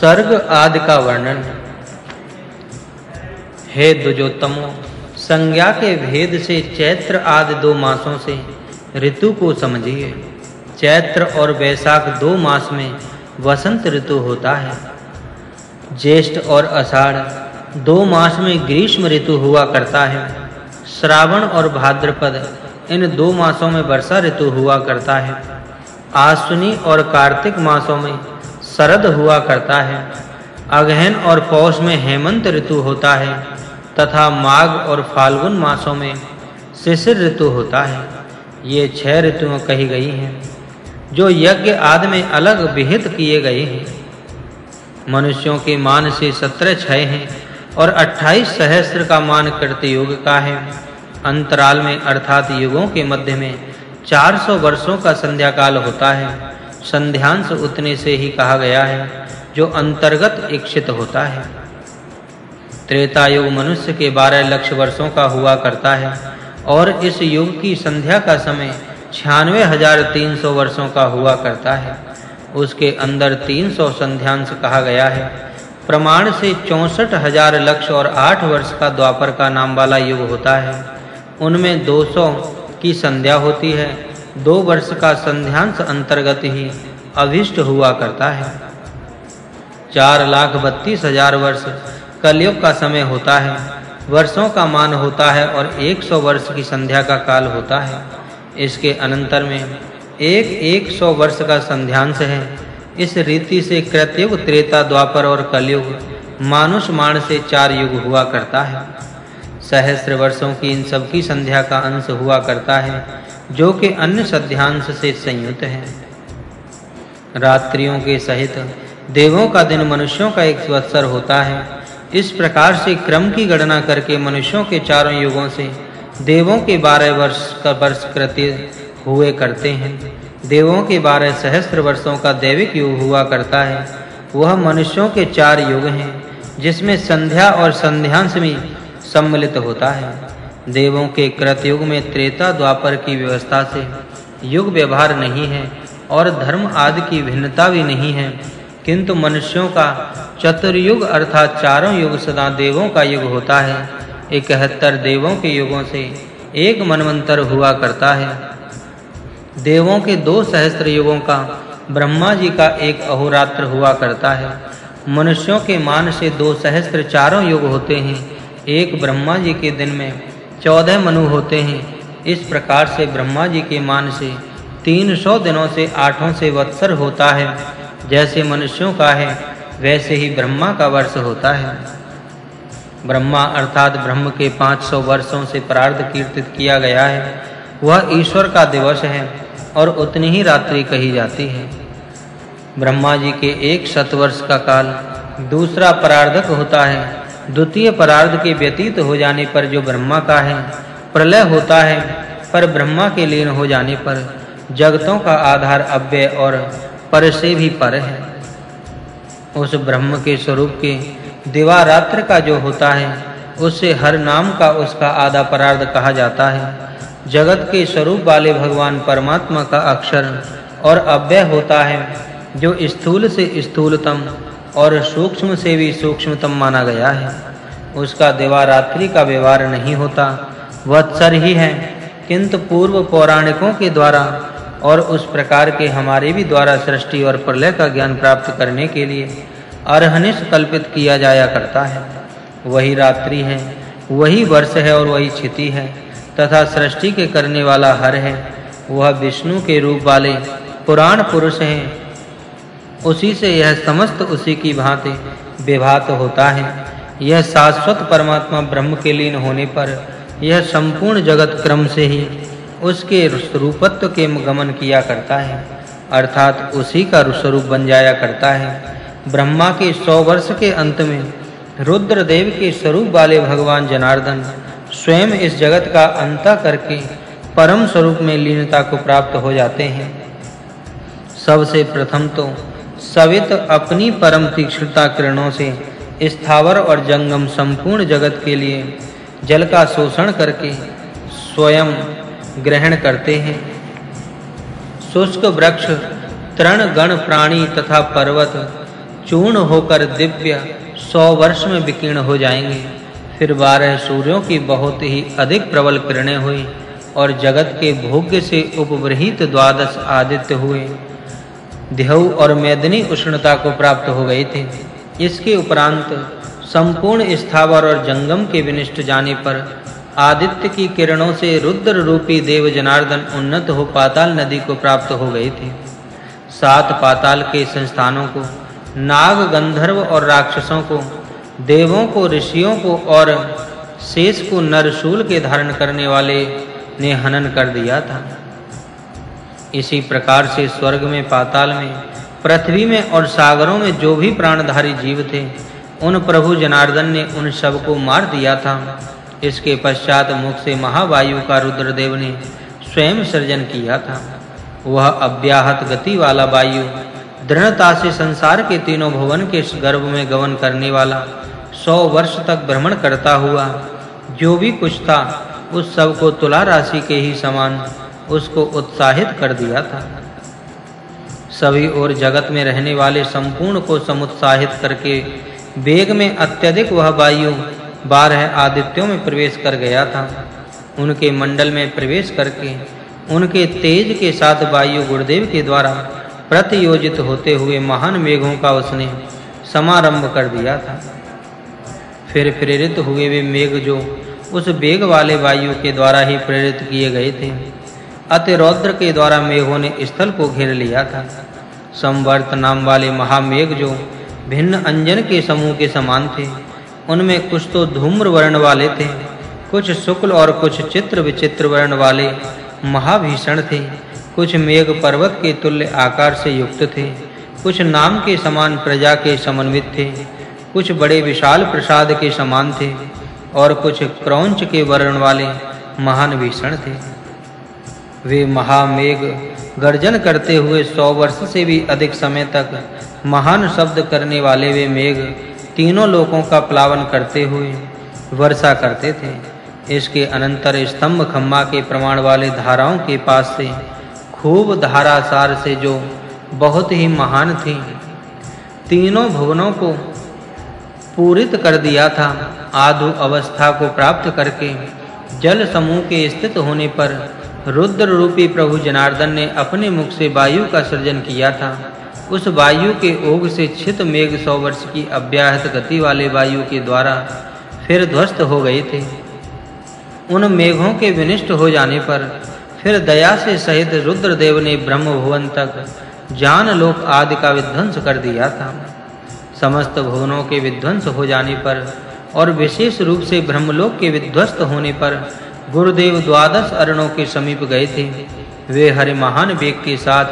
सर्ग आदि का वर्णन हे दुजोत्तमो, संज्ञा के भेद से चैत्र आदि दो मासों से ऋतु को समझिए। चैत्र और वैशाख दो मास में वसंत ऋतु होता है। ज्येष्ठ और आषाढ़ दो मास में ग्रीष्म ऋतु हुआ करता है। श्रावण और भाद्रपद इन दो मासों में वर्षा ऋतु हुआ करता है। आश्विनी और कार्तिक मासों में शरद हुआ करता है। अगहन और पौष में हेमंत ऋतु होता है तथा माघ और फाल्गुन मासों में शिशिर ऋतु होता है। ये छह ऋतुएँ कही गई हैं, जो यज्ञ आदि में अलग विहित किए गए हैं। मनुष्यों के मान से सत्रह छह हैं और अट्ठाईस सहस्त्र का मान करते युग का है। अंतराल में अर्थात युगों के मध्य में 400 वर्षों का संध्या काल होता है। संध्यांश उतने से ही कहा गया है, जो अंतर्गत इच्छित होता है। त्रेता युग मनुष्य के 12 लक्ष वर्षों का हुआ करता है, और इस युग की संध्या का समय 96300 वर्षों का हुआ करता है। उसके अंदर 300 संध्यांश कहा गया है। प्रमाण से 64000 लक्ष और 8 वर्ष का द्वापर का नाम वाला युग होता है। उनमें 200 की संध्या होती है दो वर्ष का संध्यांश अंतर्गत ही अभिष्ट हुआ करता है। चार लाख बत्तीस हज़ार वर्ष कलयुग का समय होता है, वर्षों का मान होता है और 100 वर्ष की संध्या का काल होता है। इसके अनंतर में एक एक सौ वर्ष का संध्यांश है। इस रीति से कृतयुग त्रेता, द्वापर और कलयुग मानुष मान से चार युग हुआ करता है। सहस्त्र वर्षों की इन सब की संध्या का अंश हुआ करता है। जो कि अन्य सध्यांश से संयुक्त है। रात्रियों के सहित देवों का दिन मनुष्यों का एक स्वत्सर होता है। इस प्रकार से क्रम की गणना करके मनुष्यों के चारों युगों से देवों के बारह वर्ष का वर्ष कृत्य हुए करते हैं। देवों के बारह सहस्त्र वर्षों का दैविक युग हुआ करता है। वह मनुष्यों के चार युग हैं, जिसमें संध्या और संध्यांश में सम्मिलित होता है। देवों के कृतयुग में त्रेता द्वापर की व्यवस्था से युग व्यवहार नहीं है और धर्म आदि की भिन्नता भी नहीं है। किंतु मनुष्यों का चतुर्युग अर्थात चारों युग सदा देवों का युग होता है। इकहत्तर देवों के युगों से एक मनवंतर हुआ करता है। देवों के दो सहस्त्र युगों का ब्रह्मा जी का एक अहोरात्र हुआ करता है। मनुष्यों के मान से दो सहस्त्र चारों युग होते हैं। एक ब्रह्मा जी के दिन में चौदह मनु होते हैं। इस प्रकार से ब्रह्मा जी के मान से तीन सौ दिनों से आठों से वत्सर होता है। जैसे मनुष्यों का है, वैसे ही ब्रह्मा का वर्ष होता है। ब्रह्मा अर्थात ब्रह्म के 500 वर्षों से प्रार्थ कीर्तित किया गया है। वह ईश्वर का दिवस है और उतनी ही रात्रि कही जाती है। ब्रह्मा जी के एक शतवर्ष का काल दूसरा परार्धक होता है। द्वितीय परार्ध के व्यतीत हो जाने पर जो ब्रह्मा का है, प्रलय होता है, पर ब्रह्मा के लीन हो जाने पर जगतों का आधार अव्यय और पर से भी पर है। उस ब्रह्म के स्वरूप के दिवा रात्र का जो होता है, उससे हर नाम का उसका आधा परार्ध कहा जाता है। जगत के स्वरूप वाले भगवान परमात्मा का अक्षर और अव्यय होता है, जो स्थूल से स्थूलतम और सूक्ष्म से भी सूक्ष्मतम माना गया है। उसका दिवा रात्रि का व्यवहार नहीं होता। वत्सर ही है, किंतु पूर्व पौराणिकों के द्वारा और उस प्रकार के हमारे भी द्वारा सृष्टि और प्रलय का ज्ञान प्राप्त करने के लिए अरहनिश कल्पित किया जाया करता है। वही रात्रि है, वही वर्ष है और वही क्षिति है, तथा सृष्टि के करने वाला हर है। वह विष्णु के रूप वाले पुराण पुरुष हैं उसी से यह समस्त उसी की भांति विभात होता है। यह शाश्वत परमात्मा ब्रह्म के लीन होने पर यह संपूर्ण जगत क्रम से ही उसके रूपत्व के गमन किया करता है। अर्थात उसी का स्वरूप बन जाया करता है। ब्रह्मा के सौ वर्ष के अंत में रुद्रदेव के स्वरूप वाले भगवान जनार्दन स्वयं इस जगत का अंत करके परम स्वरूप में लीनता को प्राप्त हो जाते हैं। सबसे प्रथम तो सवित अपनी परम तीक्ष्णता किरणों से स्थावर और जंगम संपूर्ण जगत के लिए जल का शोषण करके स्वयं ग्रहण करते हैं। शुष्क वृक्ष, तृण गण प्राणी तथा पर्वत चूर्ण होकर दिव्य सौ वर्ष में विकीर्ण हो जाएँगे। फिर बारह सूर्यों की बहुत ही अधिक प्रबल किरणें हुई और जगत के भोग्य से उपब्रहित द्वादश आदित्य हुए। देहु और मेदनी उष्णता को प्राप्त हो गए थे। इसके उपरांत संपूर्ण स्थावर और जंगम के विनिष्ट जाने पर आदित्य की किरणों से रुद्र रूपी देव जनार्दन उन्नत हो पाताल नदी को प्राप्त हो गए थे। सात पाताल के संस्थानों को, नाग गंधर्व और राक्षसों को, देवों को, ऋषियों को और शेष को नरशूल के धारण करने वाले ने हनन कर दिया था। इसी प्रकार से स्वर्ग में, पाताल में, पृथ्वी में और सागरों में जो भी प्राणधारी जीव थे, उन प्रभु जनार्दन ने उन सबको मार दिया था। इसके पश्चात मुख से महावायु का रुद्रदेव ने स्वयं सृजन किया था। वह अव्याहत गति वाला वायु, दृढ़ता से संसार के तीनों भुवन के गर्भ में गमन करने वाला, सौ वर्ष तक भ्रमण करता हुआ, जो भी कुछ था, उस सबको तुला राशि के ही समान उसको उत्साहित कर दिया था। सभी और जगत में रहने वाले संपूर्ण को समुत्साहित करके वेग में अत्यधिक वह वायु बारह आदित्यों में प्रवेश कर गया था। उनके मंडल में प्रवेश करके उनके तेज के साथ वायु गुरुदेव के द्वारा प्रतियोजित होते हुए महान मेघों का उसने समारंभ कर दिया था। फिर प्रेरित हुए वे मेघ जो उस वेग वाले वायु के द्वारा ही प्रेरित किए गए थे। अतिरौद्र के द्वारा मेघों ने स्थल को घेर लिया था। संवर्त नाम वाले महामेघ जो भिन्न अंजन के समूह के समान थे, उनमें कुछ तो धूम्र वर्ण वाले थे, कुछ शुक्ल और कुछ चित्र विचित्र वर्ण वाले महाभीषण थे, कुछ मेघ पर्वत के तुल्य आकार से युक्त थे, कुछ नाम के समान प्रजा के समन्वित थे, कुछ बड़े विशाल प्रसाद के समान थे और कुछ क्रौंच के वर्ण वाले महान भीषण थे। वे महामेघ गर्जन करते हुए सौ वर्ष से भी अधिक समय तक महान शब्द करने वाले वे मेघ तीनों लोकों का प्लावन करते हुए वर्षा करते थे। इसके अनंतर स्तंभ खम्मा के प्रमाण वाले धाराओं के पास से, खूब धारासार से जो बहुत ही महान थी, तीनों भुवनों को पूरित कर दिया था। आधु अवस्था को प्राप्त करके जल समूह के स्थित होने पर रुद्र रूपी प्रभु जनार्दन ने अपने मुख से वायु का सृजन किया था। उस वायु के ओग से छित मेघ सौ वर्ष की अव्याहत गति वाले वायु के द्वारा फिर ध्वस्त हो गए थे। उन मेघों के विनिष्ट हो जाने पर फिर दया से सहित रुद्रदेव ने ब्रह्म भुवन तक जान लोक आदि का विध्वंस कर दिया था। समस्त भुवनों के विध्वंस हो जाने पर और विशेष रूप से ब्रह्मलोक के विध्वस्त होने पर गुरुदेव द्वादश अरणों के समीप गए थे। वे हरि महान वेग के साथ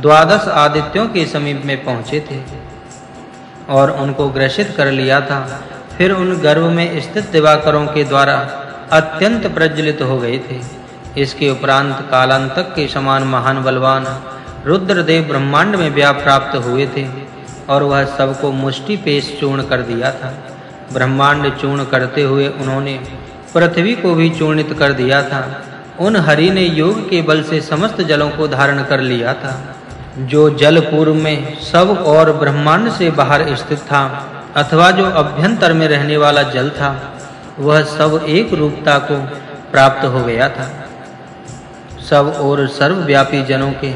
द्वादश आदित्यों के समीप में पहुँचे थे और उनको ग्रसित कर लिया था। फिर उन गर्भ में स्थित दिवाकरों के द्वारा अत्यंत प्रज्वलित हो गए थे। इसके उपरांत कालांतक के समान महान बलवान रुद्रदेव ब्रह्मांड में व्याप प्राप्त हुए थे और वह सबको मुष्टि पेश चूर्ण कर दिया था। ब्रह्मांड चूर्ण करते हुए उन्होंने पृथ्वी को भी चूर्णित कर दिया था। उन हरि ने योग के बल से समस्त जलों को धारण कर लिया था। जो जल पूर्व में सब और ब्रह्मांड से बाहर स्थित था, अथवा जो अभ्यंतर में रहने वाला जल था, वह सब एक रूपता को प्राप्त हो गया था। सब और सर्वव्यापी जनों के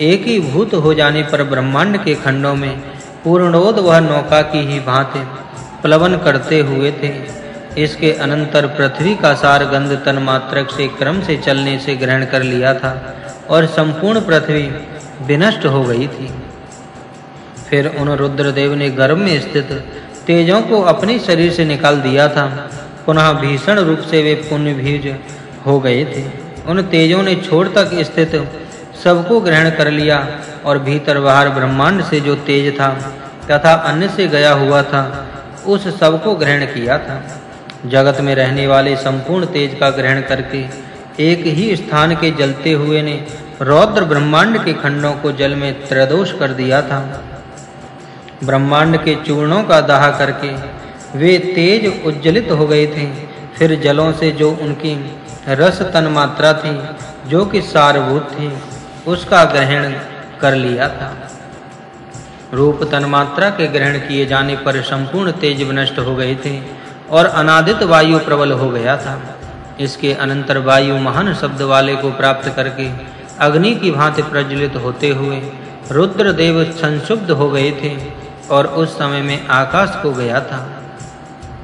एक ही भूत हो जाने पर ब्रह्मांड के खंडों में पूर्णोद वह नौका की ही भांति प्लवन करते हुए थे। इसके अनंतर पृथ्वी का सार गंध तन मात्रक से क्रम से चलने से ग्रहण कर लिया था और संपूर्ण पृथ्वी विनष्ट हो गई थी। फिर उन रुद्रदेव ने गर्भ में स्थित तेजों को अपने शरीर से निकाल दिया था। पुनः भीषण रूप से वे पुण्य भीज हो गए थे। उन तेजों ने छोड़ तक स्थित सबको ग्रहण कर लिया और भीतर बाहर ब्रह्मांड से जो तेज था तथा अन्य से गया हुआ था, उस सबको ग्रहण किया था। जगत में रहने वाले संपूर्ण तेज का ग्रहण करके एक ही स्थान के जलते हुए ने रौद्र ब्रह्मांड के खंडों को जल में त्रदोष कर दिया था। ब्रह्मांड के चूर्णों का दाह करके वे तेज उज्जलित हो गए थे। फिर जलों से जो उनकी रस तन मात्रा थी, जो कि सारभूत थी, उसका ग्रहण कर लिया था। रूप तन्मात्रा के ग्रहण किए जाने पर संपूर्ण तेज नष्ट हो गए थे। और अनादित वायु प्रबल हो गया था। इसके अनंतर वायु महान शब्द वाले को प्राप्त करके अग्नि की भांति प्रज्वलित होते हुए रुद्र देव संशुद्ध हो गए थे और उस समय में आकाश को गया था।